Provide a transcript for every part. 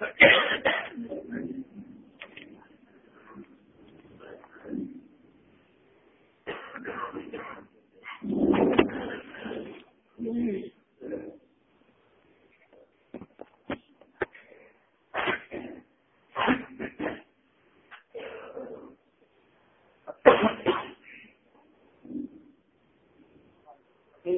کر کے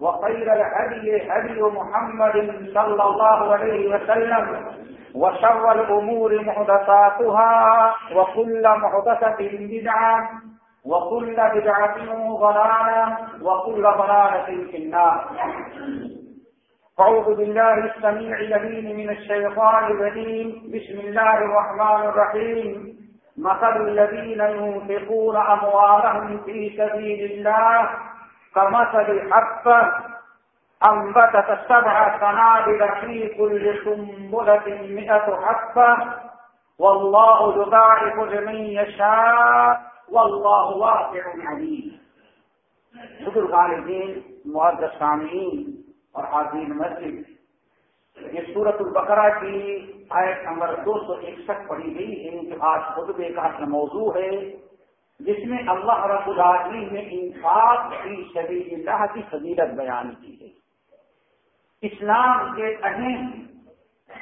وخير الهدي هدي محمد صلى الله عليه وسلم وشر الأمور محدثاتها وكل محدثة بدعة وكل بدعة ضلالة وكل ضلالة في النار. أعوذ بالله السميع الذين من الشيطان الرجيم. بسم الله الرحمن الرحيم. مثل الذين ينفقون أموالهم في سبيل الله كمثل حبة أنبتت سبع سنابل في كل سنبلة مئة حبة والله يضاعف لمن يشاء. والله واسع عليم. بزرگان دین معذر سامعین اور عظیم مسجد یہ سورت البقرہ کی آیت نمبر دو سو اکسٹھ پڑھی گئی ہے جو آج خطبے کا موضوع ہے۔ جس میں اللہ رب العالمین نے انصاف کی شبیر اللہ کی فضیلت بیان کی ہے۔ اسلام کے اہم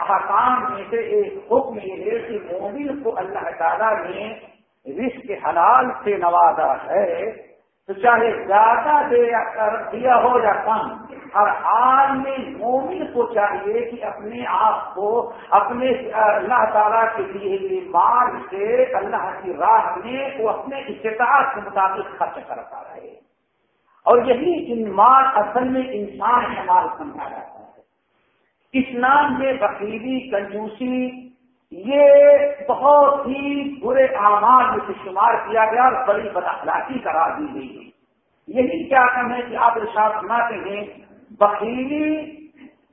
احکام میں سے ایک حکم یہ ہے کہ مومن کو اللہ تعالیٰ نے رشق حلال سے نوازا ہے۔ تو چاہے زیادہ دیا ہو یا کم، ہر حال میں مومن کو چاہیے کہ اپنے آپ کو اپنے اللہ تعالیٰ کے لیے مال سے، اللہ کی راہ میں وہ اپنے استطاعت کے مطابق خرچ کرتا رہے۔ اور یہی ان مال اصل میں انسان کا مال سمجھا جاتا ہے۔ اسلام میں بقیدی کنجوسی یہ بہت ہی برے اعمال میں سے شمار کیا گیا اور بڑی بداخلاقی قرار دی گئی یہی کیا کم ہے کہ آپ ارشاد سناتے ہیں، بخیلی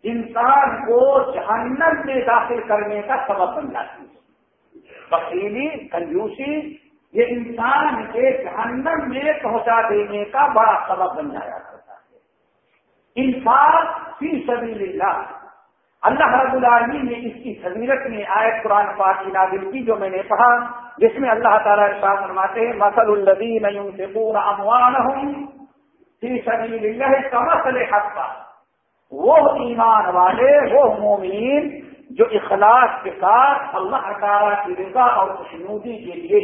انسان کو جہنم میں داخل کرنے کا سبب بن جاتی ہے۔ بخیلی، کنجوسی، یہ انسان کے جہنم میں پہنچا دینے کا بڑا سبب بن جایا کرتا ہے۔ انسان فی سبیل اللہ۔ اللہ رب العالمین نے اس کی فضیلت میں آیت قرآن پاک کی نازل کی جو میں نے پڑھا، جس میں اللہ تعالیٰ ارشاد فرماتے ہیں مسل الدین اموان فی سبیل اللہ کا مسل وہ ایمان والے، وہ مومین جو اخلاص کے ساتھ اللہ تعالیٰ کی رضا اور خوشنودی کے لیے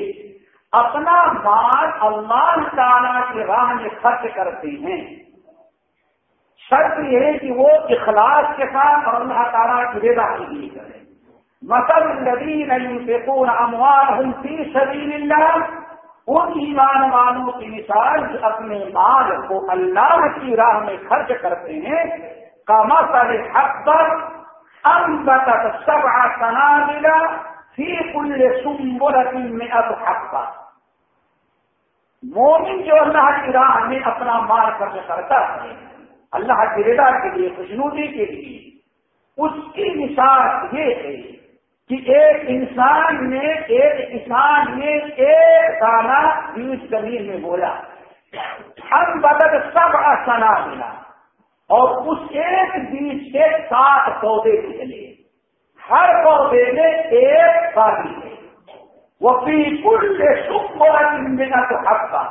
اپنا مال اللہ تعالیٰ کی راہ میں خرچ کرتے ہیں۔ شرط یہ ہے کہ وہ اخلاص کے ساتھ اور اللہ تعالیٰ کی رضا کے لیے کریں مسل الدین ينفقون اموالهم في سبيل الله ان ایمان والوں کی مثال جو اپنے مال کو اللہ کی راہ میں خرچ کرتے ہیں کا مسل حق پر انبتت سبع سنابل في كل سنبلة مئة حبة مومن جو اللہ کی راہ میں اپنا مال خرچ کرتا ہے اللہ کی رضا کے لیے، خوشنودی کے لیے۔ اس کی مثال یہ ہے کہ ایک انسان نے، ایک کسان نے ایک دانا بیج زمین میں بولا، ہم بدل سب آسنا ملا اور اس ایک بیج کے سات پودے نکلے۔ ہر پودے میں ایک بالی ہے۔ وہ پی کل سے سکھ تو حق کا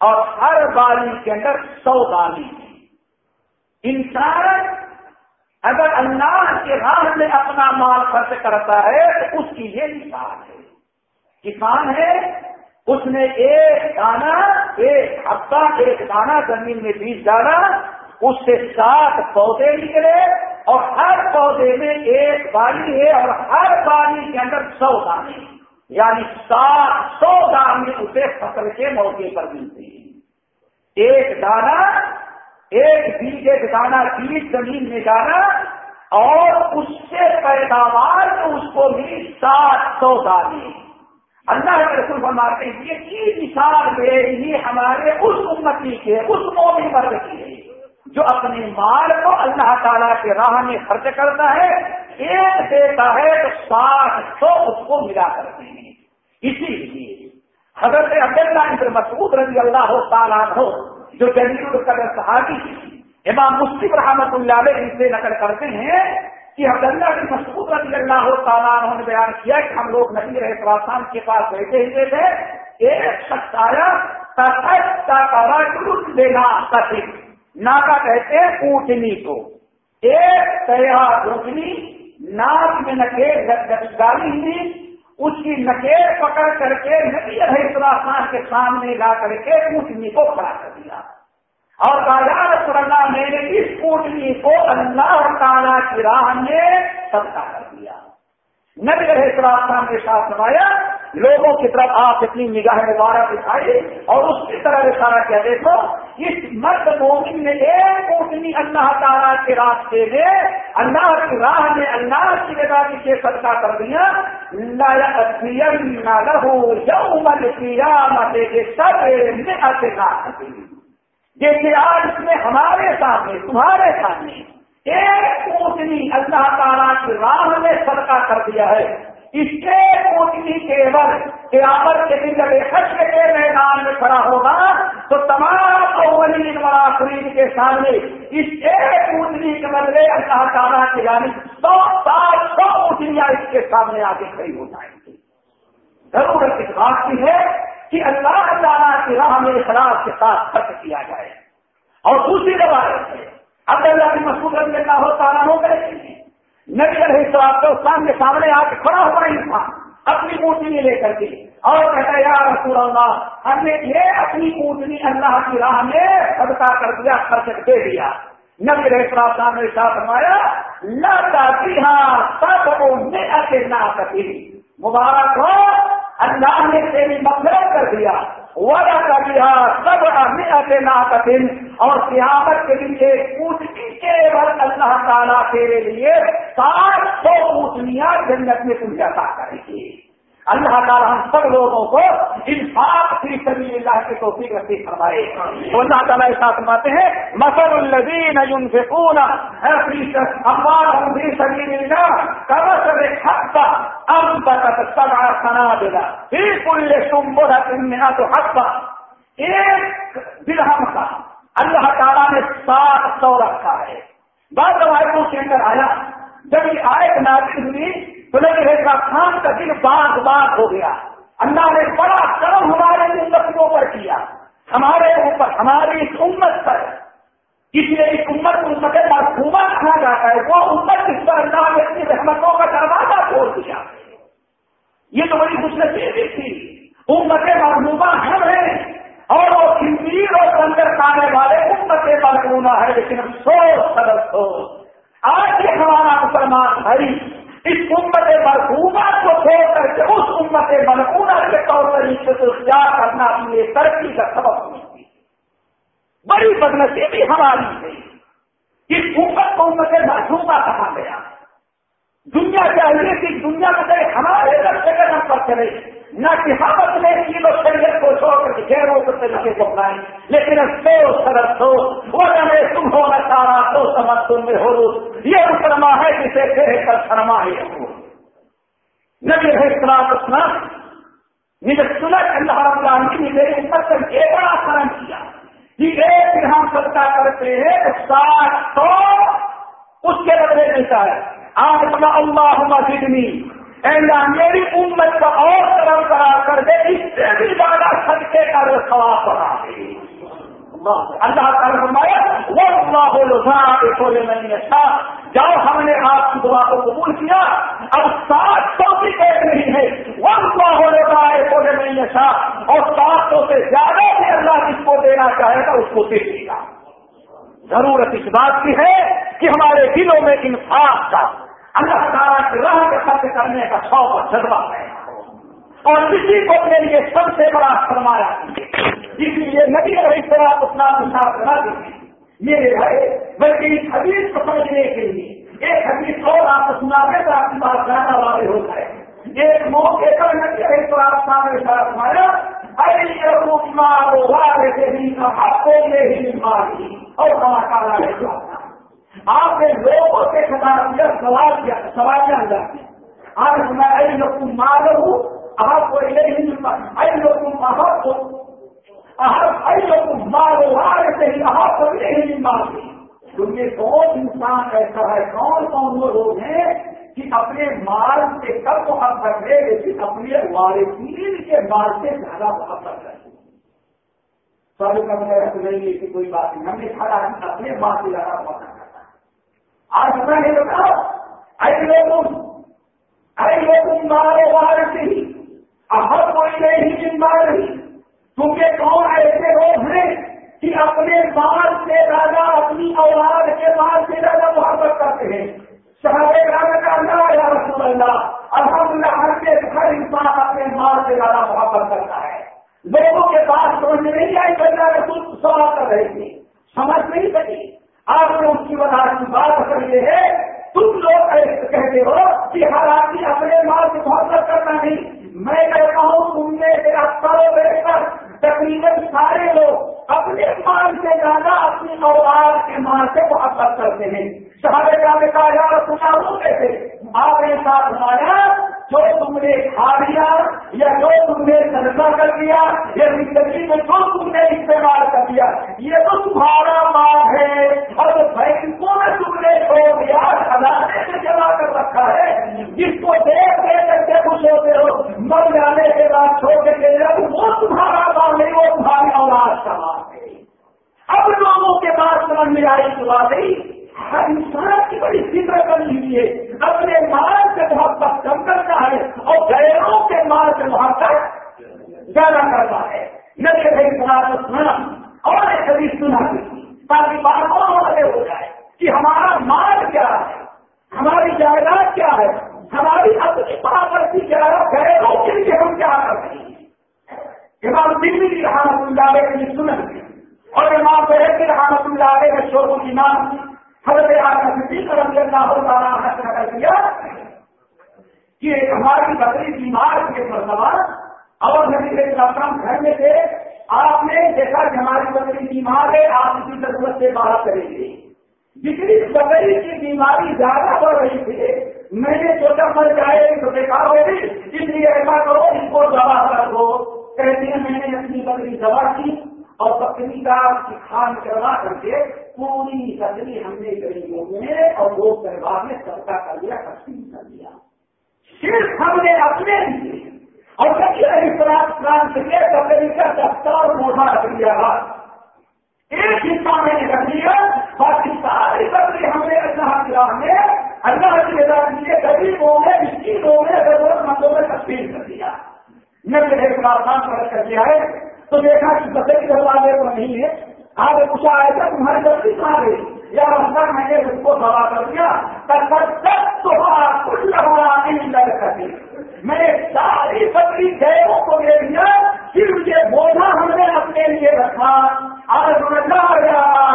اور ہر بالی کے اندر سو دانی ہے انسان اگر اللہ کے راہ میں اپنا مال خرچ کرتا ہے تو اس کی یہ مثال ہے۔ کسان ہے، اس نے ایک دانا ایک ہفتہ، ایک دانا زمین میں بیج ڈالا، اس سے سات پودے نکلے اور ہر پودے میں ایک بالی ہے اور ہر بالی کے اندر سو دانے یعنی سات سو دانے اسے فصل کے موقع پر ملتے ہیں۔ ایک دانا ایک بیج ایک دانا بیج زمین میں ڈالا اور اس سے پیداوار اس کو ملی سات سو دانے اللہ کے رسول فرماتے ہیں، یہ کی مثال ہے یہ ہمارے اس امتی کے، اس مومن مرد کی ہے جو اپنے مال کو اللہ تعالیٰ کے راہ میں خرچ کرتا ہے، ایک دیتا ہے تو سات سو اس کو ملا کرتے ہیں۔ اسی لیے حضرت عبداللہ اللہ مسعود رضی اللہ ہو تعالیٰ ہو جو جنگل قدر صحابی امام مسلم رحمت اللہ علیہ ان سے نقل کرتے ہیں کہ عبداللہ بن مسعود رضی اللہ تعالیٰ انہوں نے بیان کیا کہ ہم لوگ نبی رہے پراسان کے پاس بیٹھے ہوئے تھے، ایک شخص آیا لینا ناکا کہتے ہیں اونٹنی کو ایک تیار اونٹنی ناک میں نکیر گالی ہوئی۔ اس کی نکیر پکڑ کر کے نبی رہے السلام کے سامنے لا کر کے اونٹنی کو کھڑا کر دیا۔ اور رسول اللہ، میں نے اس اونٹنی کو اللہ تعالیٰ کی راہ میں سب کر دیا۔ نبی رہے السلام نے ساتھ نمایا لوگوں کی طرف آپ اپنی نگاہ مبارک دکھائی اور اس کی طرح اشارہ کیا، دیکھو، اس مرد مومن نے ایک کوٹنی اللہ تعالیٰ کے راستے میں، اللہ کی راہ میں اللہ کی نگاہ کے صدقہ کر دیا لہو یوم القیامت کے سب میں جیسے آج اس نے ہمارے سامنے، تمہارے سامنے ایک کوٹنی اللہ تعالیٰ کی راہ میں صدقہ کر دیا ہے۔ اس کے کوٹنی کیول قیامت کے دن جب حشر کے میدان میں کھڑا ہوگا، تو تمام اولین مراخرین کے سامنے اس ایک کوٹنی کے بدلے اللہ تعالیٰ کی جانب سو سات سو کوٹنیاں اس کے سامنے آ کے کھڑی ہو جائیں گی۔ ضرورت اس بات کی ہے کہ اللہ تعالیٰ کی راہ میں اخلاص کے ساتھ خرچ کیا جائے۔ اور دوسری روایت ہے اب اللہ کی مسود رضی اللہ تعالیٰ ہو گئے نبی علیہ السلام کو اسلام کے سامنے آ کے کھڑا ہوا انسان اپنی پوٹنی لے کر کے اور کہتا یا رسول اللہ، ہم نے یہ اپنی پوٹنی اللہ کی راہ میں صدقہ کر دیا، خرچ دے دیا. نبی علیہ السلام نے ساتھ فرمایا نہ چاہتی ہاں سب نہ مبارک ہو، اللہ نے تیری مفرت کر دیا وجہ کر دیا سب ناقتن اور قیامت کے لیے ایک کے اللہ تعالیٰ تیرے لیے سات سو پوچھنیاں جنت میں تم جیسا کرے گی اللہ تعالیٰ ہم سب لوگوں کو انصاف فی سبیل اللہ کے توفیق رسی فرمائے۔ تو اللہ تعالیٰ ایسا فرماتے ہیں مسل الدین ينفقون في سبيل الله كمثل حبة أنبتت سبع سنابل في كل سنبلة مئة حبة ایک درہم کا اللہ تعالیٰ نے سات سو رکھا ہے۔ بعض روایتوں کے اندر آیا جب یہ آیت نازل ہوئی تو خان کا دل باغ باغ ہو گیا۔ اللہ نے بڑا کرم ہمارے امتوں پر کیا۔ ہمارے اوپر، ہماری اس امت پر۔ اس لیے اس امت کو امت مرحوما کہا جاتا ہے۔ وہ امت جس پر اللہ نے اپنی رحمتوں کا دروازہ کھول دیا۔ یہ تو بڑی خوش نصیبی تھی۔ امت مرحوما ہم ہیں۔ اور وہ کمپیر اور سندر کھانے والے امت مرحوما ہے، لیکن افسوس صدر افسوس آج یہ ہمارا مسلمان بھائی اس امت مرحوما کو چھوڑ کر کے اس امت مرحوما کے طور طریقے سے اختیار کرنا اپنی ترقی کا سبب ہوتی بڑی بدنسیبی ہماری ہے۔ اس امت کو امت مرحوما کہا گیا۔ دنیا چاہیے کہ دنیا میں ہمارے رستے قدم پر چلے۔ نہ کہ ہم اپنے کیلو شریعت کو چھوڑ کر گہروں کے طریقے کو اپنائیں لیکن سو سرد سو وہ میں تم ہو نہ سارا تو سمجھ تم میں ہو یہ مسلما ہے جسے کہہ کر شرما ہے۔ نبی ہے سلام اسلام مجھے سنا کہ اللہ رب العالمین نے میرے اوپر سے یہ بڑا کرم کیا۔ کہ ایک ہم سلتا کرتے ہیں ساٹھ سو اس کے بدلے ملتا ہے آج اپنا اللہ مسجدنی اللہ میری امت کا اور طرف کرا کر دے، اس سے بھی زیادہ صدقے کا سواب پڑا اللہ تعالیٰ فرمایا وہ اللہ سولے میں تھا جب ہم نے آپ کی دعا کو قبول کیا۔ اب سات سو کی پیٹ نہیں ہے۔ وہ اللہ ہو رہا ہے سولے میں تھا اور سات سو سے زیادہ بھی اللہ جس کو دینا چاہے گا، اس کو دے دے گا۔ ضرورت اس بات کی ہے کہ ہمارے دلوں میں انصاف کا اللہ تعالیٰ کی راہ کے خرچ کرنے کا شوق اور جذبہ ہے۔ اور کسی کو اپنے لیے سب سے بڑا فرمایا جس لیے ندی رہی طرح اپنا نشان بنا دیجیے میرے بھائی بلکہ اس حدیث کو سمجھنے کے لیے۔ ایک حدیث اور آپ کو سنا دے تو آپ کی بات زیادہ واضح ہو جائے۔ ایک موقع پر ندی رہی طرح اپنا نشان فرمایا اور کلاکار ہے۔ آپ نے لوگوں سے خطاب کیا سوال کیا سوال کیا انداز آج میں ائی لوگ مار ہوں آپ کو ائی لوگ آپ کو ائی لوگ مارو آج سے ہی آپ کو نہیں مارتے کیونکہ کون انسان ایسا ہے، کون کون وہ لوگ ہیں کہ اپنے مال سے کب محبت ہے لیکن اپنے والدین کے مال سے زیادہ محبت ہے سب کا نہیں ہے کہ کوئی بات نہیں، ہم نے کھڑا اپنے مال سے زیادہ محبت آج میں نے بتاؤ ایسے تم ایسے تم مارے وار سے ہی ہر کوئی نہیں جن مار رہی کیونکہ کون ایسے لوگ ہیں کہ اپنے مال سے زیادہ، اپنی اولاد کے مال سے زیادہ محبت کرتے ہیں؟ شہر گرام کا اللہ یا رسول اللہ الحمد للہ ہر کے ہر انسان اپنے مال سے زیادہ محبت کرتا ہے۔ لوگوں کے پاس سمجھ نہیں آئی بندہ رسول سوال کر رہی تھی سمجھ نہیں سکی۔ آپ نے کی وجہ کی بات کر یہ ہے تم لوگ کہتے ہو کہ ہر آدمی اپنے مال سے محبت کرنا نہیں۔ میں کہتا ہوں، تم نے میرا کرو بیٹھ کر تقریباً سارے لوگ اپنے مال سے زیادہ اپنی اوار کے مال سے محبت کرتے ہیں۔ شہر کا میں یار سنا ہوں کیسے؟ آپ نے ساتھ مایا جو تم نے کھا لیا یا جو تم نے سردا کر دیا یا زندگی میں جو تم نے استعمال کر دیا یہ تو تمہارا مال ہے۔ اور بینکوں میں تم نے چھوڑ دیا خزانے سے جمع کر رکھا ہے، جس کو دیکھ دے کر کے خوش ہوتے ہو، مر جانے کے بعد چھوڑ کے چلے وہ تمہارا مال نہیں، وہ تمہاری اولاد کا مال ہے۔ اب لوگوں کے پاس سمجھ میں آئی تو بات نہیں۔ انسان کی بڑی فکر بنی ہوئی ہے اپنے مال سے محبت کم کرتا ہے اور غیروں کے مال سے محبت زیادہ کرتا ہے۔ نہ سنا اور ایک حدیث سنا تاکہ بات اور والے ہو جائے کہ ہمارا مال کیا ہے، ہماری جائیداد کیا ہے، ہماری اپنی پاپرتی کیا ہے غیروں کے لیے ہم کیا کرتے ہیں۔ امام دلی رحمت اللہ کے لیے سنن اور امام بحر رحمت اللہ کے شور کی نام حضرت صدیق رضی اللہ تعالیٰ نے کر کہ ہماری بکری بیمار کے مرتبہ اور نبی کے کام گھر میں تھے، آپ نے دیکھا کہ ہماری بکری بیمار ہے، آپ کی ضرورت سے باہر کریں گے جتنی بکری کی بیماری زیادہ بڑھ رہی تھی۔ میں نے سوچا، مر جائے تو بیکار ہو گئی اس لیے ایسا کرو، اس کو دوا کر دو کہتے ہیں، میں نے اپنی بکری دوا کی اور بکری کا کھان کروا کر کے پوری بکری ہم نے غریبوں میں اور وہ پریوار میں سبقہ کر دیا تقسیم کر دیا صرف ہم نے اپنے لیے اور کبھی اسلام کے لیے بکری کا دفتر موٹا رکھ لیا۔ ایک حصہ میں نے رکھ لیا، باقی ساری بکری ہم نے اللہ کیا میں، اللہ کی رضا لیے غریبوں میں مسکینوں میں ضرورت مندوں میں تقسیم کر دیا میں نے ایک بار کر دیا ہے تو دیکھا کہ بکری دروازے کو نہیں ہے۔ آپ نے پوچھا ایسا تمہاری غلطی کہاں گئی۔ یا رفتہ میں نے اس کو سوا کر دیا۔ تو کچھ لگا میں نے ساری بکری گئے کو لے لیا۔ پھر یہ بوجھا ہم نے اپنے لیے رکھا۔ آج نہ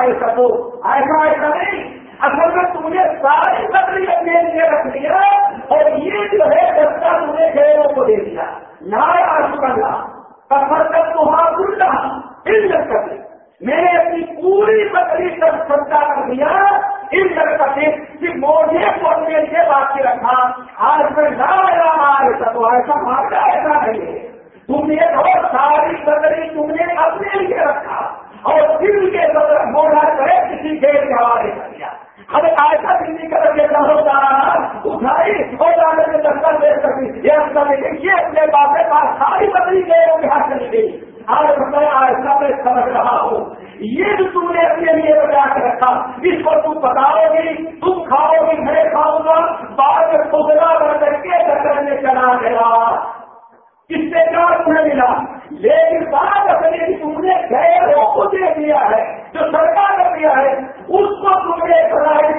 ایسا تو ایسا ایسا نہیں، اصل میں تم نے ساری بکری اپنے لیے رکھ لیا اور یہ جو ہے دستہ تم نے گئے کو دے دیا۔ نہ آج کر تمہارا الٹا کر میں نے اپنی پوری بکری سب سچا کر دیا ان کہ موجے پڑنے سے بات کے رکھا، آج میں نہ ایسا تو ایسا مارتا ایسا نہیں۔ ہے تم نے بہت ساری بکری تم نے اپنے لیے رکھا، اور دل کے موڑا ہمیں ایسا بجلی کر کے کام رہا اٹھائی اور جانے کے دفتر دے سکی یہ سب دیکھیے، اپنے باپ ساری بدلی گئے اور بہار چلی گئی۔ آج میں ایسا میں سمجھ رہا ہوں۔ یہ جو تم نے اپنے لیے بجا کے رکھا، اس کو تم بتاؤ گی تم کھاؤ گی میں کھاؤں گا۔ بعد میں خود کر کے کرنے چلا گیا۔ اس سے تمہیں ملا؟ لیکن بات اپنے تم نے گیروں کو دے دیا ہے، جو سرکار نے دیا ہے، اس کو تم نے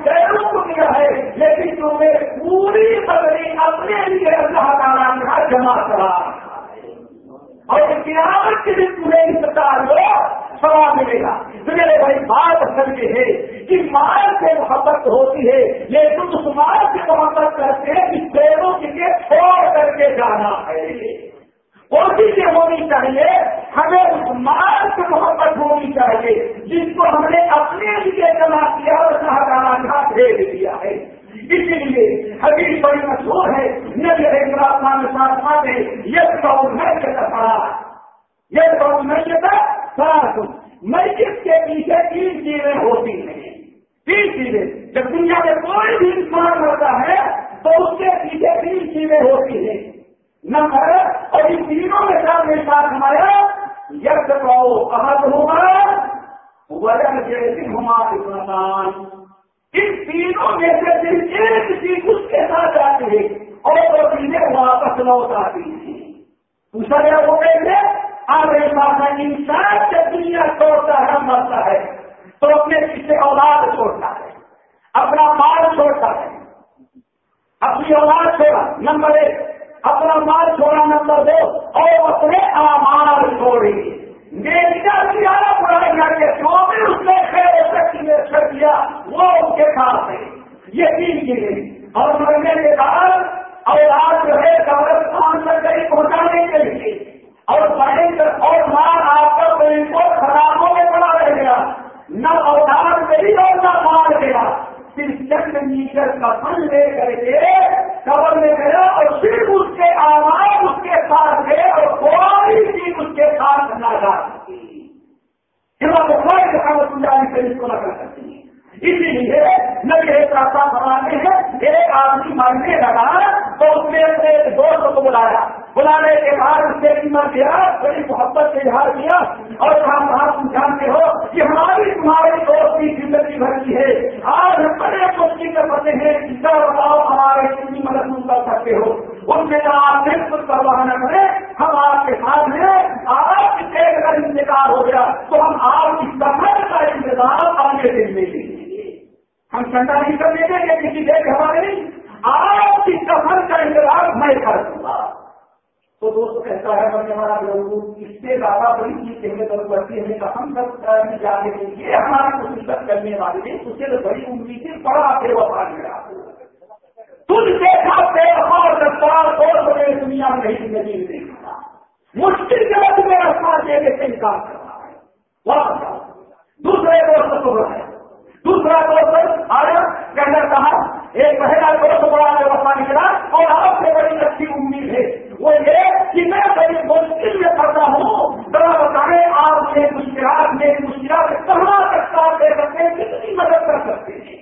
گیروں کو دیا ہے، لیکن تمہیں پوری بدلی اپنے لیے اللہ تعالیٰ کا جمع کرا۔ اور قیامت کے دن تمہیں اس پرکار کو سوال ملے گا۔ میرے بھائی، بات اصل یہ ہے کہ مال سے محبت ہوتی ہے، لیکن اس مال سے محبت کرتے ہیں کہ پیروں کے لیے چھوڑ کر کے جانا ہے۔ کوشش یہ ہونی چاہیے، ہمیں اس مال سے محبت ہونی چاہیے، جس کو ہم نے اپنے لیے جمع کیا اور سہارا بھیج دیا ہے۔ اسی لیے حدیث بڑی مشہور ہے نبی حیدرآباد میں یہ قوم میں پڑا یہ قوم میں سارا مسجد کے پیچھے تین چیزیں ہوتی ہیں۔ تین چیزیں، جب دنیا میں کوئی بھی انسان ہوتا ہے تو اس کے پیچھے تین چیزیں ہوتی ہیں۔ نمبر اور ان تینوں کے ساتھ میرے ساتھ ہمارا یس کہو احد ہوگا وجن جیسی ہمارے انسان ان تینوں میں سے صرف ایک چیز اس کے ساتھ آتی ہے اور وہ چیزیں واپس لوٹ آتی ہیں پوچھا گیا وہ کہتے آگے پاس انسان سے دنیا چھوڑتا ہے، مرتا ہے، تو اپنے پیچھے اولاد چھوڑتا ہے، اپنا مال چھوڑتا ہے، اپنی اولاد چھوڑا۔ نمبر ایک اپنا مال چھوڑا نمبر دو اور اپنے آمار چھوڑی۔ زیادہ پڑھائی کر کے جو بھی اس نے خیر کر دیا وہ اس کے ساتھ ہے۔ یہ تین چیزیں اور مرنے کے بعد اور آج جو ہے قبرستان تک کہیں پہنچانے کے لیے۔ اور بڑے اور مال آپ کا کوئی کو خرابوں میں پڑا رہ گیا۔ نہ اوتار گئی اور نہ مار گیا۔ صرف چند میٹر کا فن لے کر کے قبر میں گیا اور صرف اس کے آواز اس کے ساتھ گئے اور کوئی چیز اس کے ساتھ نہ جا سکتی۔ کوئی رحمت سے اس کو نہ کر سکتی اسی لیے نبی پراپا بنانے ہیں، ایک آدمی مرنے لگا تو اس نے اپنے دوست کو بلایا۔ بلانے کے بعد اس نے بیمار کیا بڑی محبت سے اظہار کیا اور ہم آپ جانتے ہو کہ ہماری تمہاری دوست کی زندگی بھر کی ہے آج ہم بڑے کوشش کر سکتے ہیں کہ بتاؤ ہمارے کتنی مدد کر سکتے ہو ان میں آپ بالکل پرواہ نہ کریں ہم آپ کے ساتھ ہیں آپ ایک اگر انتظار ہو گیا تو ہم آپ کی سفر کا انتظار آگے دن میں لیں گے ہم ٹھنڈا نہیں کر دیں گے کسی دیکھ ہمارے نہیں آپ کی سفر کا انتظار میں کر دوں گا تو دوست کہتا ہے بڑے ہمارا لوگ اس سے زیادہ بڑی چیز کہنے ضرورت پڑتی ہے کہ ہم سب جانے کے لیے ہماری کوشش کرنے والے ہیں اس سے بڑی سے بڑا بے وفا ملا تجھ دیکھا بے وفا رفتار اور بڑے دنیا میں نہیں زندگی میں دیکھا مشکل کے بعد میں رفتہ دینے سے انکار کر رہا ہے واپس دوسرے دوست کو ہے دوسرا دوست آیا کہنا کہا ایک پہلا دوست بڑا وفا نکلا اور آپ سے بڑی اچھی امید ہے وہ یہ کہ میں بڑی مشکل میں پڑتا ہوں ذرا بتائیں آپ یہ مشکلات میں مشکلات کہاں تک ساتھ دے سکتے ہیں کتنی مدد کر سکتے ہیں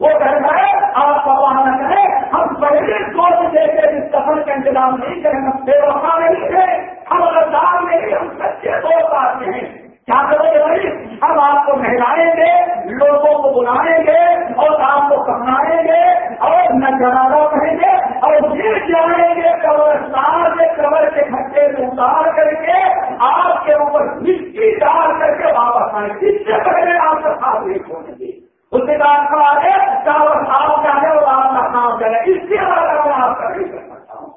وہ کہتا ہے آپ کا وہاں نہ کریں ہم پہلے سوچ دے کے اس سفر کا انتظام نہیں کریں ہم بے وفا نہیں تھے ہم اگر دار نہیں ہم سچے دوست آتے ہیں کیا کرو گے بھائی ہم آپ کو نہلائیں گے لوگوں کو بلائیں گے اور آپ کو پہنائیں گے اور نہ جنازہ کہیں گے اور پھر جائیں گے قبرستان کے قبر کے کھٹے سے اتار کر کے آپ کے اوپر مٹی ڈال کر کے واپس آئیں اس سے پہلے آپ کا ساتھ نہیں چھوڑیں گے اس کے بعد کھڑا ہے چاول آپ کا ہے اور آپ کا کام کرے اس کے بعد میں آپ کا نہیں کر سکتا ہوں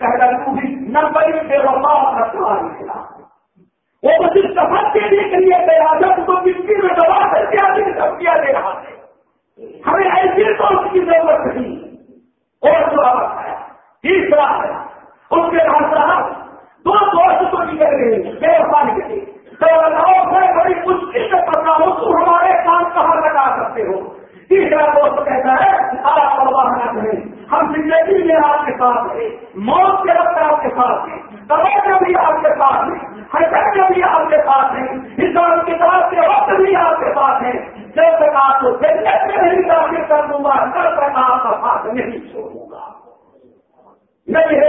کہ تو بھی نہ بڑی بے وفا کا سوال نکلا وہ تو صرف سفر کے لیے کے لیے تیار ہے تو مٹی میں دبا کر کے آدمی سبزیاں دے رہا ہے ہمیں ایسی دوست کی ضرورت نہیں اور سوابت ہے تیسرا ہے اس کے بعد صاحب دو دوست تو نکل گئے بے وفا نکلے تو میں بڑی مشکل سے پڑھتا ہوں تو ہمارے کام کہاں لگا سکتے ہو تیسرا دوست کہتا ہے آپ پرواہ نہ کریں ہم زندگی میں آپ کے ساتھ ہیں موت کے وقت آپ کے ساتھ ہیں دبا میں بھی آپ کے ساتھ ہیں حرکت میں بھی آپ کے ساتھ ہیں انسان کے ساتھ کے وقت بھی آپ کے ساتھ ہیں جب تک آپ کو جنت میں نہیں داخل کر دوں گا تب تک آپ کا ساتھ نہیں چھوڑوں گا نہیں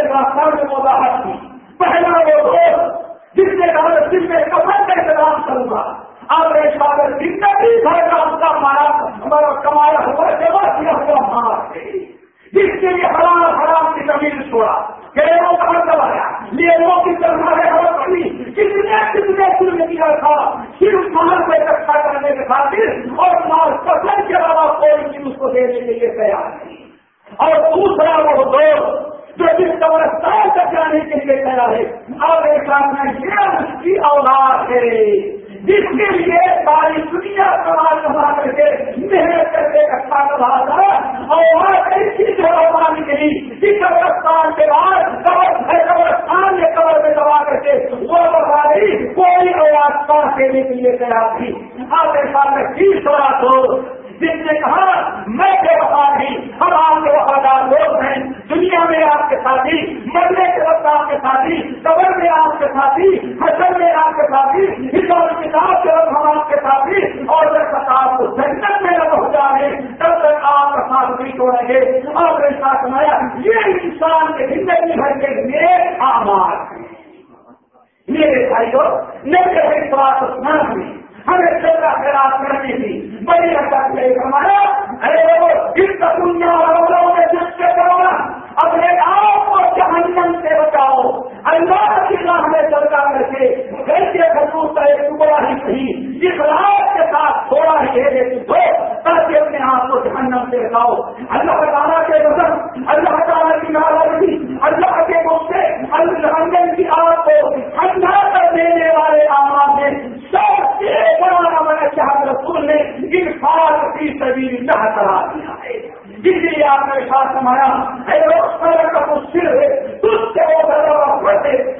ہے میں وضاحت کی۔ پہلا وہ دوست جس نے کہا جس میں کپڑے کا انتظام کروں گا۔ آپ کمایا ہوا جمع کیا ہوا مار جس کے لیے حرام حرام کی زمین چھوڑا۔ گریبوں کہاں کمایا لیبوں کی طرح خبر پڑی۔ کتنے کتنے فلم کیا تھا۔ صرف مال کو اکٹھا کرنے کے خاطر اور مال پسند کے علاوہ کوئی چیز اس کو دینے کے لیے تیار نہیں۔ اور دوسرا وہ دوست جو جس قبرستان تک جانے کے لیے تیار ہے، اور ایک میں یہ اس کی اولاد ہے، جس کے لیے ساری دنیا سوال کما کر کے محنت کر کے اکٹھا کرا تھا، اور ایسی جگہ پانی گئی جس قبرستان کے بعد قبرستان نے قبر میں دبا کر کے وہ بتا کوئی آواز پاس دینے کے لیے تیار تھی۔ آپ ایسا میں تیس سوال ہو جس نے کہا، میں بے وفا نہیں ہم آپ کے وفادار لوگ ہیں، دنیا میں آپ کے ساتھی مرنے کے وقت آپ کے ساتھی قبر میں آپ کے ساتھی حسن میں آپ کے ساتھی حساب کتاب کے وقت ہم آپ کے ساتھی اور جب تک آپ کو جنت میں نہ پہنچا رہے تب تک آپ کا ساتھ نہیں چھوڑیں گے. اور ایسا سنایا، یہ انسان کے زندگی بھر کے لیے آمار میرے بھائیوں میرے بھائی بات سنا ہوئی ہمیں چودہ خیرات کرنی تھی بڑی حد ہمارا ارے وہ جس کا دنیا والوں نے جس سے کرو اپنے آپ کو جہنم سے بچاؤ اللہ کی راہ میں چلتا کر کے ویسے خصوص کا ایک ٹکڑا ہی صحیح جس رات کے ساتھ تھوڑا ہی دے ہے دو تاکہ اپنے آپ کو جہنم سے بچاؤ اللہ تعالیٰ کے وزن اللہ تعالیٰ کی ناراضگی اللہ کے غصے اللہ کی آپ کو ٹھنڈا کر دینے والے آواز میں سب سے بڑا رسول نے انفاق کی سبھی نہ کرا دیا ہے۔ جس لیے آپ نے ساتھ سمایا ہے کا مشکل ہے۔ تجھ سے وہ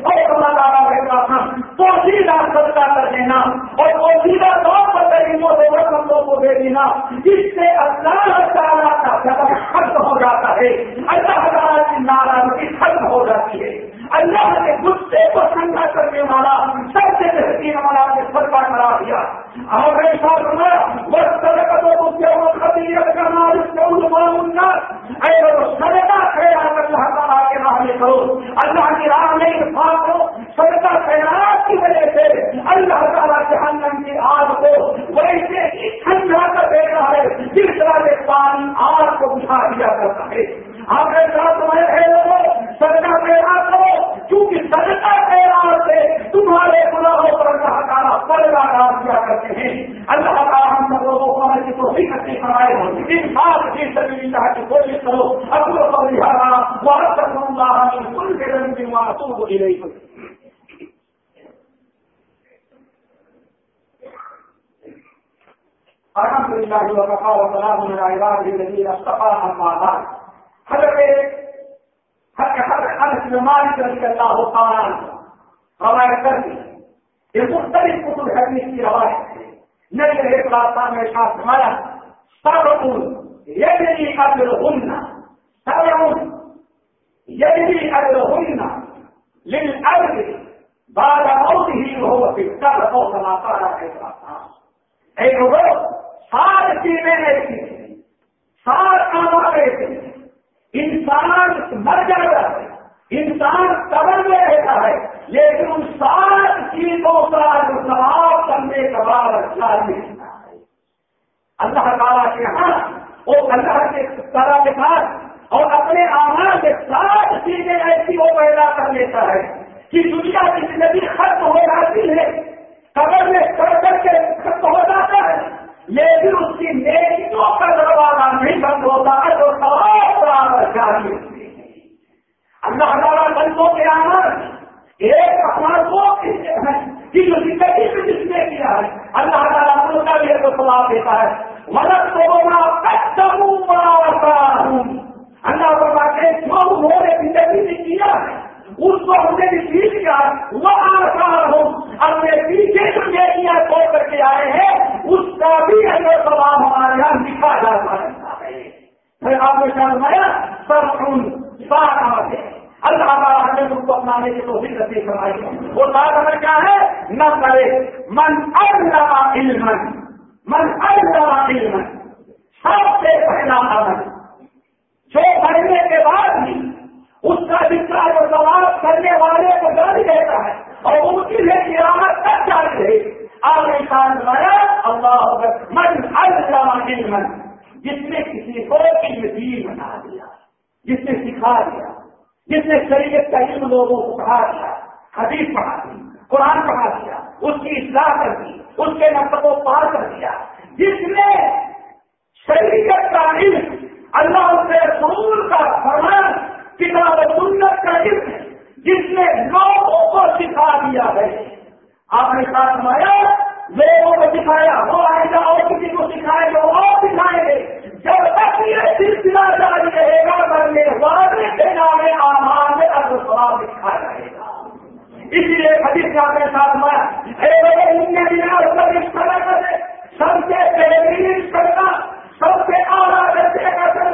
اور رہتا تھا تو سیدھا کر دینا اور وہ سیدھا طور پر غریبوں سے کو دے دینا، جس سے اللہ تعالیٰ کا ختم ہو جاتا ہے۔ اللہ تعالیٰ کی ناراضگی ختم ہو جاتی ہے۔ اللہ کے غصے کو ٹھنڈا کرنے والا سب سے بہترین والا نے سرکا کرا دیا اور ایسا ہمارا وہ سڑک تو خبیت کرنا اس کو سڑکا خیرات اللہ تعالیٰ کے راہ میں کرو اللہ کی راہ میں انفاق کرو سڑکا خیرات کی وجہ سے اللہ تعالیٰ جہنم کی آگ کو ویسے ہی ٹھنڈا کر دیتا ہے جس طرح سے پانی آگ کو بجھا دیا کرتا ہے آپ کے ساتھ میں سڑکا خیرات کرو کیونکہ سڑکا خیرات سے تمہارے گناہوں پر اللہ تعالیٰ پردہ ڈال دیا کرتے ہیں اللہ تعالیٰ ہم سب لوگوں کو ہماری توفیق اچھی فرمائے ان بات کی سبھی اللہ کی کوشش کرو اپنے پر لہٰذا بہت اللہ کل کے رنگ کی معصوم کو دی الحمد للہ وقفا وسلام عباد الذين اصطفى اما بعد. حضرت مالک رضی اللہ تعالیٰ روایت کر دی یہ مختلف کتب حدیث کی روایت ہے نبی علیہ السلام میں ساتھ ہمارا سب یجری اجر ہننا سب یعنی یجری اجر ہننا للارض بعد موته وهو في السبع او كما قال عليه السلام اے لوگوں سات چیزیں ایسی سات کام ایسے انسان مر جاتا ہے انسان قبر میں رہتا ہے لیکن ان سات چیزوں کا جواب کرنے کا بعد اچھا نہیں ہے اللہ تعالیٰ کے یہاں وہ اللہ کے طرح کے ساتھ اور اپنے آواز کے سات چیزیں ایسی وہ پیدا کر لیتا ہے کہ دنیا کی زندگی ختم ہو جاتی ہے۔ قبر میں کر کر کے ختم ہو جاتا ہے۔ لیکن اس کی نیکیوں کا دروازہ نہیں بند ہوتا ہے تو سوال جاری اللہ تعالیٰ بندوں کے آنر ایک اپنا کو کہ جو زندگی میں جس نے کیا ہے۔ اللہ تعالیٰ ان کا بھی ایک سواب دیتا ہے۔ مدد کو میں ہوں اللہ تعالیٰ کے جو انہوں نے زندگی میں کیا ہے۔ اس کو ہم نے بھی سیکھ کیا وہ آسان ہوں۔ اپنے پیچھے جو نیکیاں چھوڑ کر کے آئے ہیں۔ اس کا بھی اگر سواب ہمارے یہاں لکھا جاتا ہے۔ پھر آپ نے سرمایا سر خون سارا ہے اللہ تعالیٰ نے ان کو اپنانے کی توفیق نصیب فرمائی وہ بات اگر کیا ہے؟ نہ کرے۔ من اللہ علم من اللہ علم سب سے پہلا عمل۔ جو پڑھنے کے بعد بھی اس کا ذکر اور سوال کرنے والے کو جاری رہتا ہے اور ان کی لیے قیامت تک جاری رہے آپ نے اللہ من اللہ علم جس نے کسی کو علم بنا دیا، جس نے سکھا دیا، جس نے شریعت کا علم لوگوں کو پڑھا دیا، حدیث پڑھا دی، قرآن پڑھا دیا، اس کی اصلاح کر دی، اس کے نقل کو پار کر دیا۔ جس نے شریعت کا علم اللہ سے رسول کا فرمان کتاب سنت کا علم جس نے لوگوں کو سکھا دیا ہے۔ آپ نے ساتھ مایا لوگوں کو سکھایا، وہ آئے گا اور کسی کو سکھائے گا، وہ اور سکھائیں گے۔ جب تک یہ سلسلہ جاری رہے گا بننے والے کے نام آمان میں اب سوال دکھا رہے گا۔ اس لیے حدیث کا اپنے ساتھ مایا سب سے بہترین کرنا سب سے اعلیٰ درجے کا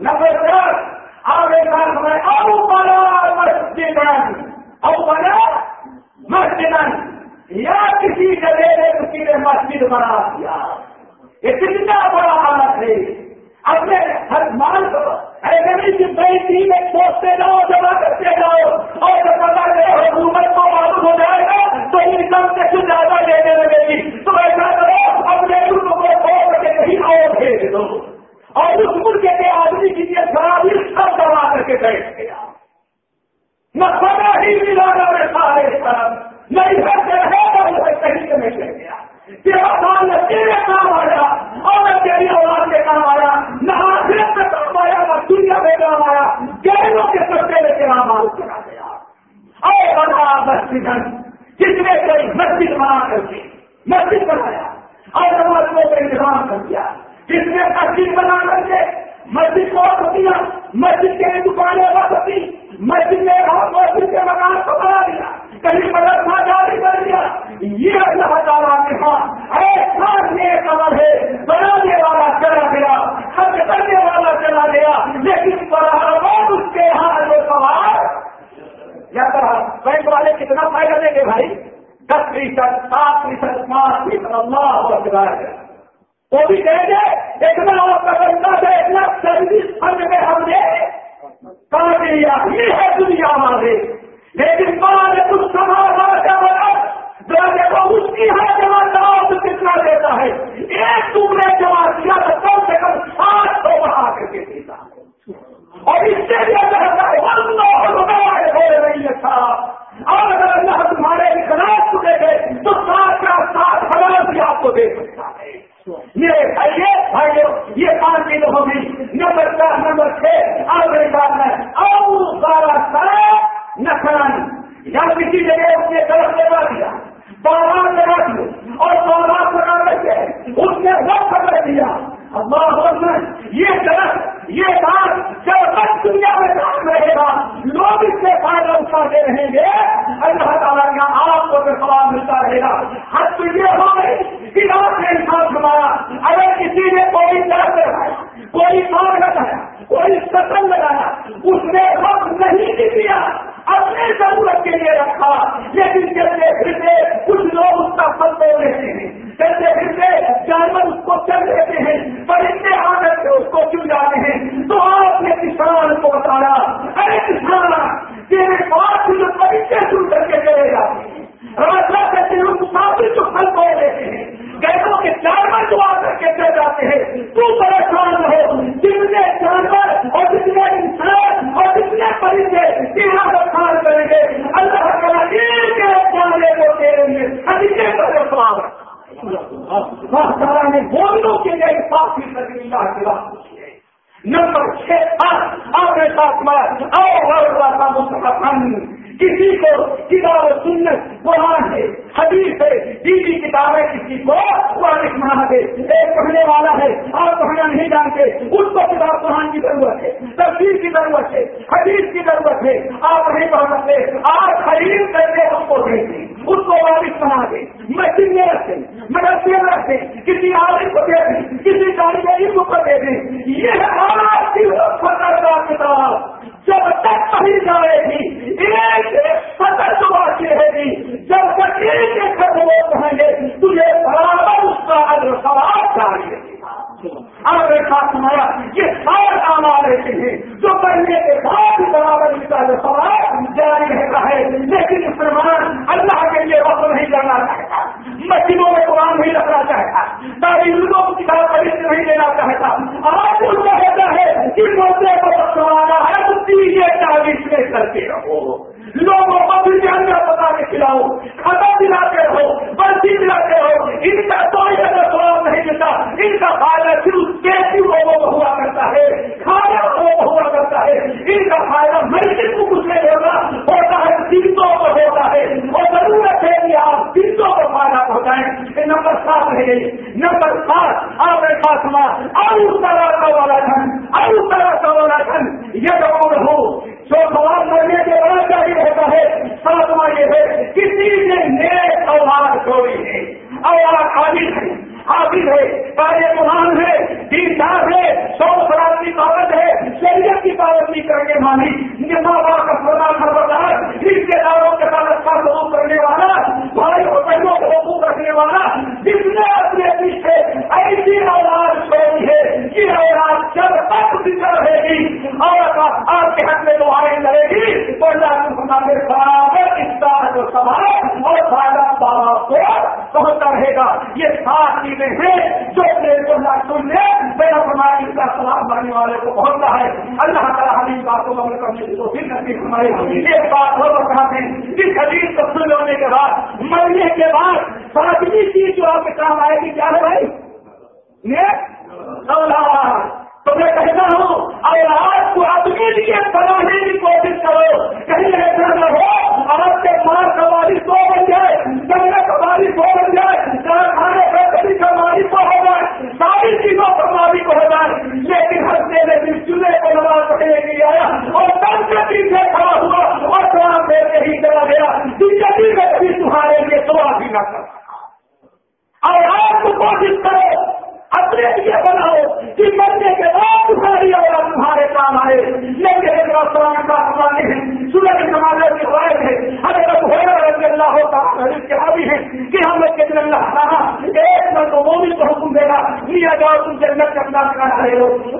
نمبر چار آپ ایک بار ہمیں او بنا مسجد او بنا مسجد یا کسی جگہ نے کسی نے مسجد بنا دیا۔ یہ کتنا بڑا حالت ہے۔ اپنے ہر مال کو ایسے کی بیٹی میں سوچتے جاؤ، جمع کرتے جاؤ، اور جب پتا چلے حکومت کو معلوم ہو جائے گا، تو انکم سے کچھ زیادہ لینے لگے گی تو ایسا کرو اپنے ملک کو چھوڑ کے کہیں اور بھیج دو اور اس ملک کے آدمی کی یہ خرابی سب دبا کر کے بیٹھ گیا۔ نہ پتا ہی ملا نہ سارے طرف نہیں کرتے رہے گا اسے کہیں سے نہیں لے گیا۔ تیرا سال نہ تیرے کام آیا اور نہ تیری اولاد کے کام آیا۔ نہ آخرت میں کام آیا، نہ دنیا میں کام آیا۔ گہروں کے سستے میں تیرا مال چلا گیا۔ اور بنا مسجد جس نے کوئی مسجد بنا کر کے مسجد بنایا۔ اور نمازوں کا انتظام کر دیا۔ جس نے مسجد بنا کر کے مسجد کو دیا مسجد کے دکانیں بند ہوتی مسجد میں مسجد کے مکان کو بنا دیا، کہیں مدرسہ جاری کر دیا۔ یہ اللہ تعالیٰ کے ہاں ایسا نیک عمل ہے، بنانے والا چلا گیا، خرچ کرنے والا چلا گیا، لیکن برابر اس کے یہاں جو سوال، یا بینک والے کتنا فائدہ دیں گے بھائی؟ دس فیصد، سات فیصد، پانچ فیصد، اللہ ہے وہ بھی کہیں گے اتنا پیسہ سے اتنا سروس فنڈ میں ہم نے کہا دیا یہ ہے دنیا ہمارے لیکن بعد کچھ سماج جمع دیکھو اس کی ہر جمع کراؤ تو کتنا دیتا ہے۔ ایک تم نے جمع کیا تو کم سے کم سات سو بڑھا کر کے دیتا اور اس سے بھی اگر ہو رہی ہے صاحب اور اگر اللہ تمہارے خلاف چکے گئے تو سات کا سات ہزار بھی آپ کو دے سکتا۔ میرے یہ بھائی یہ پانچ دن ہوگی۔ نمبر چار، نمبر چھ، آگے بات میں اور سارا سارا نقصان یا کسی جگہ اس نے طرف لگا دیا بارات لگا دیا اور بارات لگا رہے اس نے وقت کر دیا۔ اللہ یہ درخت یہ بات جب تک دنیا میں کام رہے گا، لوگ اس سے فائدہ اٹھاتے رہیں گے۔ اللہ تعالیٰ کا آپ کو بھی سوال ملتا رہے گا۔ حد تو یہ ہو گئی کہ آپ نے انسان سنایا اگر کسی نے کوئی درخت لگایا، کوئی پار لگایا، کوئی سطن لگایا، اس نے وقت نہیں دیا۔ اپنی ضرورت کے لیے رکھا۔ لیکن چلتے پھرتے کچھ لوگ اس کا پل تو لیتے ہیں چلتے پھرتے جانور اس کو چل لیتے ہیں پرندے آدت سے اس کو چل جاتے ہیں؟ تو آپ نے کسان کو بتایا، ارے کسان تیرے پاس جو پرندے سن کر کے چلے جاتے ہیں راجا کہتے ہیں مسافر جو پھل کو لیتے ہیں گیسوں کے جانور جو آ کر کے چل جاتے ہیں تو پریشان رہو جتنے جانور اور جتنے انسان اور جتنے پرندے تیرا بخار کریں گے اللہ تعالیٰ ایک ایک جانے کو دے دیں گے خریدے کا سوال نے بولوں کے لیے پاس ہی کر اللہ کے بعد نمبر چھ آپ نے ساتھ میں اور کسی کو کتاب سنت قرآن ہے حدیث ہے دیدی کتابیں کسی کو قرآن سنا دے ایک پڑھنے والا ہے اور پڑھنا نہیں جانتے اس کو کتاب قرآن کی ضرورت ہے تفصیل کی ضرورت ہے حدیث کی ضرورت ہے آپ نہیں پڑھ سکتے آپ خرید کر کے اس کو دیں گے اس کو واپس بنا دیں مسجد میں رکھیں مدرسے میں رکھیں کسی عالم کو دے دیں کسی طالب علم کو دے دیں یہ ہے کی کتاب جب تک پڑھی جائے گی ایک سطر جو باقی رہے گی جب تک ایک ایک خبر وہ کہیں گے تجھے برابر اس کا اگر سوال جاری رہے گا آپ نے ساتھ سنایا یہ سارے کام آ رہے ہیں جو پڑھنے کے بعد بھی برابر اس کا سوال جاری رہتا ہے لیکن مسلمان اللہ کے لیے وقت نہیں کرنا چاہتا مسجدوں میں قرآن نہیں رکھنا چاہتا تعلیموں کو کتاب پڑھنے نہیں دینا چاہتا آج ان کو کہتا ہے کہ موقع کو سوانا ہے تو تیجے چالیس میں کرتے رہو لوگوں کو بھی جان کا پتا کے کھلاؤ کھاتا دلاتے رہو برسی دلاتے رہو ان کا کوئی اگر سواب نہیں ملتا ان کا فائدہ صرف کیسی لوگوں کو ہوا کرتا ہے کھانا لوگوں کو ہوا کرتا ہے ان کا فائدہ مسجد کو کچھ نہیں ہوگا ہوتا ہے دنوں کو ہوتا ہے اور ضرورت ہے کہ آپ دنوں کو فائدہ پہنچائیں یہ نمبر سات رہ گئی نمبر سات آپ نے پاس ہوا اور اس طرح کا والا دھن اور اس طرح کا والا دھن یہ دور ہو جو سوال کرنے کے بعد چاہیے ہوتا ہے ساتواں یہ ہے کسی نے نیک اولاد چھوڑی ہے اولاد عابد ہے حافظ ہے کارے قرآن ہے دیندار ہے سو سراب کی پابند ہے شریعت کی پابندی کرنے والی ماں باپ کا سونا خبردار رشتے داروں کے ساتھ اچھا سلوک کرنے والا، بھائی اور بہنوں کو حقوق رکھنے والا جس نے اپنے پیچھے ایسی اولاد چھوڑی ہے یہ اولاد جب تک بچر رہے گی اور آپ کے حق میں دعائیں کرے گی تو اللہ کے برابر اس کا جو سوال اور فائدہ بابا کو پہنچتا رہے گا۔ یہ سات چیزیں ہیں جو سن لے میرا فرمایا اس کا سلام بننے والے کو پہنچتا ہے۔ اللہ تعالیٰ حدیث بات کو عمل کرنے کی کوشش کرتی ہمارے ایک بات ہو کہتے ہیں جس حدیث کو سن لینے کے بعد، مرنے کے بعد ساتویں چیز جو آپ کے کام آئے گی، کیا ہے بھائی؟ تو میں کہتا ہوں، اگر آپ کو اپنے لیے بنانے کی کوشش کرو، کہیں ایسا نہ ہو، آپ کے مار سواری سو بن جائے گنگا سواری سو بن جائے کارخانے فیکٹری کا مالک کو ہو جائے ساری چیزوں پر مالک کو جائے لیکن ہنستے نے بھی چولہے کو نماز پڑھنے کے لیے آیا اور تب کے پیچھے کھڑا ہوا اور سوال دے کے ہی چلا گیا زندگی میں کبھی تمہارے لیے سوال بھی نہ کر اور آپ کو کوشش کرو اپنے لیے بناؤ کہ مرنے کے بعد تمہاری اولاد تمہارے کام آئے لیکن قرآن کا سوال ہے سورج نمازے کی روایت ہے ہمیں رب ہو رضی اللہ ہوتا حدیث کے حاوی ہے کہ ہم لوگ کے دن اللہ کہا ایک مرد مومن کو حکم دے گا لیا جاؤ تم جنت کا اپنا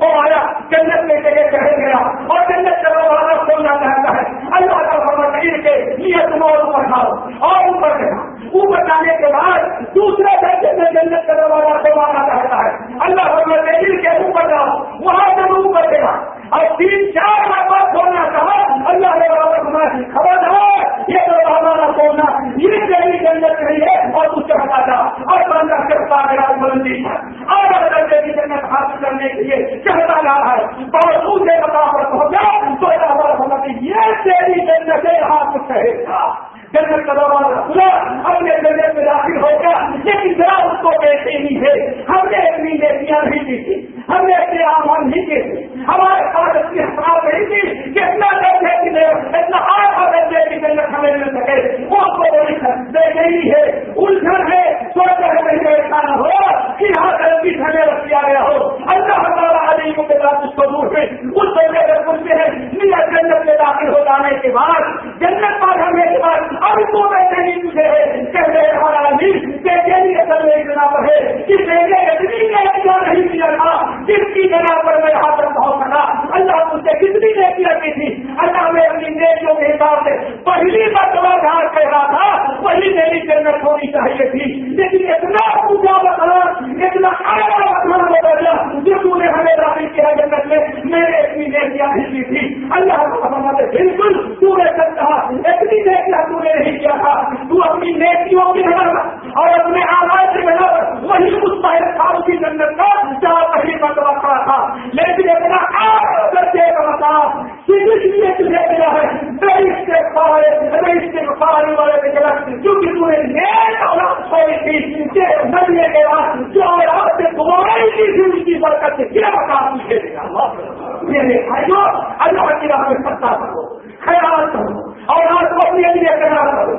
میرے بھائیوں اللہ کی راہ میں سستا کرو، خیال کرو، اور کو اپنے لیے خیال کرو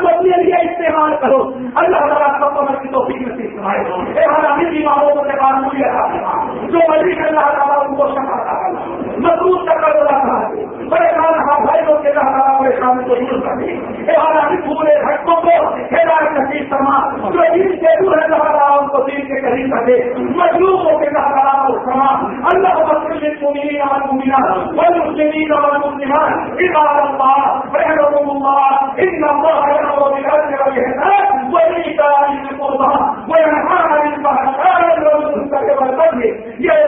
کو اپنے لیے استعمال کرو۔ اللہ تعالیٰ سب کو بیماروں جی کو مجھے جو مزید اللہ تعالیٰ ان کو شفا مضبوط رہا ہاں بھائیوں کے اللہ تعالیٰ پریشانی کو دور پورے جی بھٹکوں کو سماج کے دوران کو دین کے قریب رکھے مجلوبوں کے کہا کر سماج اللہ مسلمان یہ